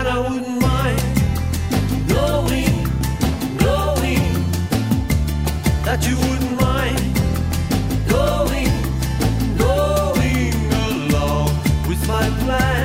and I wouldn't mind knowing, knowing that you wouldn't mind going, going along with my plan.